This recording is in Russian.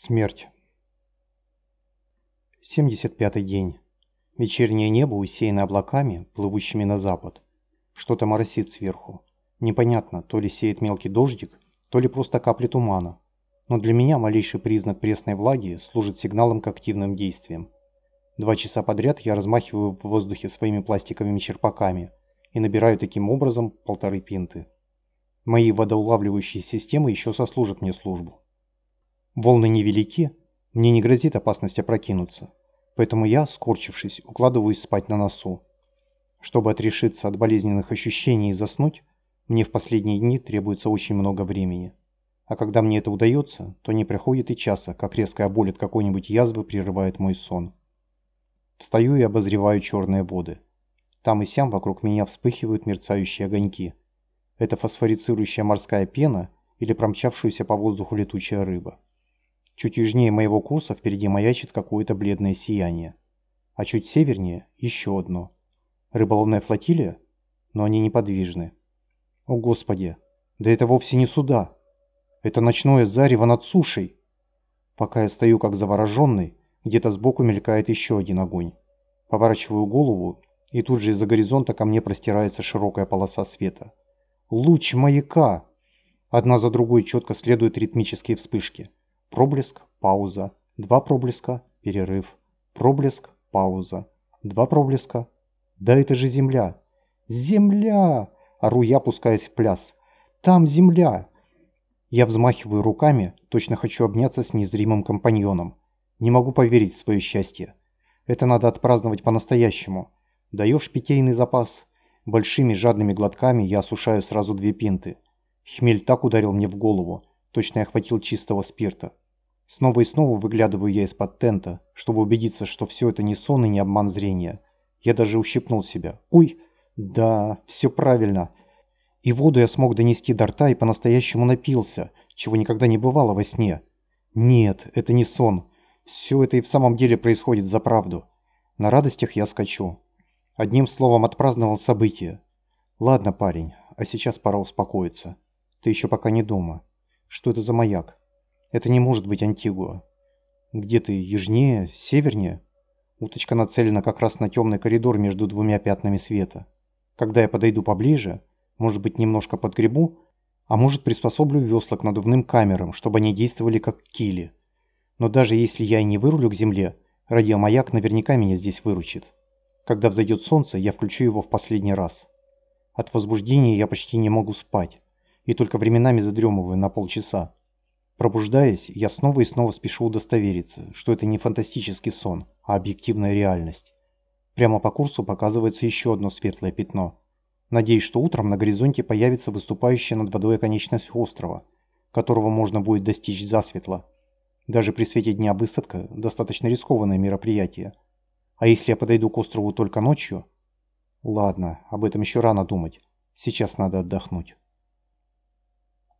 Смерть. 75-й день. Вечернее небо усеяно облаками, плывущими на запад. Что-то моросит сверху. Непонятно, то ли сеет мелкий дождик, то ли просто капли тумана. Но для меня малейший признак пресной влаги служит сигналом к активным действиям. Два часа подряд я размахиваю в воздухе своими пластиковыми черпаками и набираю таким образом полторы пинты. Мои водоулавливающие системы еще сослужат мне службу. Волны невелики, мне не грозит опасность опрокинуться, поэтому я, скорчившись, укладываюсь спать на носу. Чтобы отрешиться от болезненных ощущений и заснуть, мне в последние дни требуется очень много времени. А когда мне это удается, то не проходит и часа, как резкая боль от какой-нибудь язвы прерывает мой сон. Встаю и обозреваю черные воды. Там и сям вокруг меня вспыхивают мерцающие огоньки. Это фосфорицирующая морская пена или промчавшаяся по воздуху летучая рыба. Чуть южнее моего курса впереди маячит какое-то бледное сияние. А чуть севернее еще одно. Рыболовная флотилия? Но они неподвижны. О господи, да это вовсе не суда. Это ночное зарево над сушей. Пока я стою как завороженный, где-то сбоку мелькает еще один огонь. Поворачиваю голову, и тут же из-за горизонта ко мне простирается широкая полоса света. Луч маяка! Одна за другой четко следуют ритмические вспышки. Проблеск, пауза, два проблеска, перерыв. Проблеск, пауза, два проблеска. Да это же земля! Земля! Ору я, пускаясь в пляс. Там земля! Я взмахиваю руками, точно хочу обняться с незримым компаньоном. Не могу поверить в свое счастье. Это надо отпраздновать по-настоящему. Даешь питейный запас. Большими жадными глотками я осушаю сразу две пинты. Хмель так ударил мне в голову, точно я хватил чистого спирта. Снова и снова выглядываю я из-под тента, чтобы убедиться, что все это не сон и не обман зрения. Я даже ущипнул себя. Уй! Да, все правильно. И воду я смог донести до рта и по-настоящему напился, чего никогда не бывало во сне. Нет, это не сон. Все это и в самом деле происходит за правду. На радостях я скачу. Одним словом отпраздновал событие. Ладно, парень, а сейчас пора успокоиться. Ты еще пока не дома. Что это за маяк? Это не может быть Антигуа. Где ты, южнее, севернее? Уточка нацелена как раз на темный коридор между двумя пятнами света. Когда я подойду поближе, может быть немножко подгребу, а может приспособлю весла к надувным камерам, чтобы они действовали как кили. Но даже если я и не вырулю к земле, радиомаяк наверняка меня здесь выручит. Когда взойдет солнце, я включу его в последний раз. От возбуждения я почти не могу спать, и только временами задремываю на полчаса. Пробуждаясь, я снова и снова спешу удостовериться, что это не фантастический сон, а объективная реальность. Прямо по курсу показывается еще одно светлое пятно. Надеюсь, что утром на горизонте появится выступающая над водой оконечность острова, которого можно будет достичь засветло. Даже при свете дня высадка – достаточно рискованное мероприятие. А если я подойду к острову только ночью? Ладно, об этом еще рано думать. Сейчас надо отдохнуть.